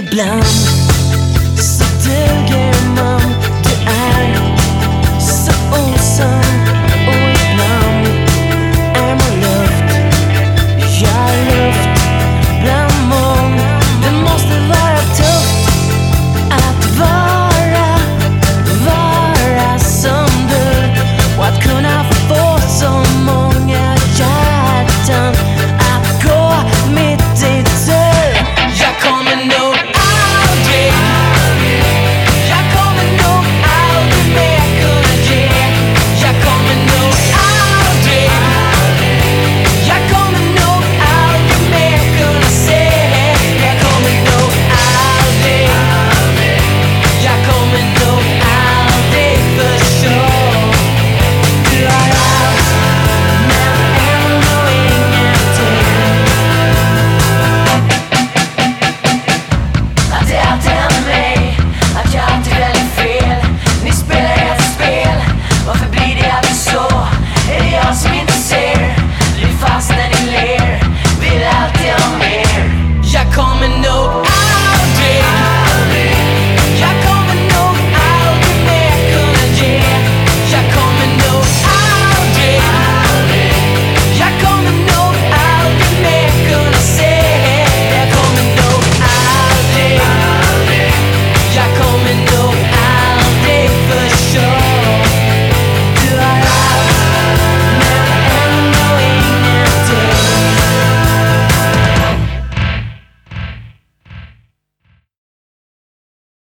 Blum.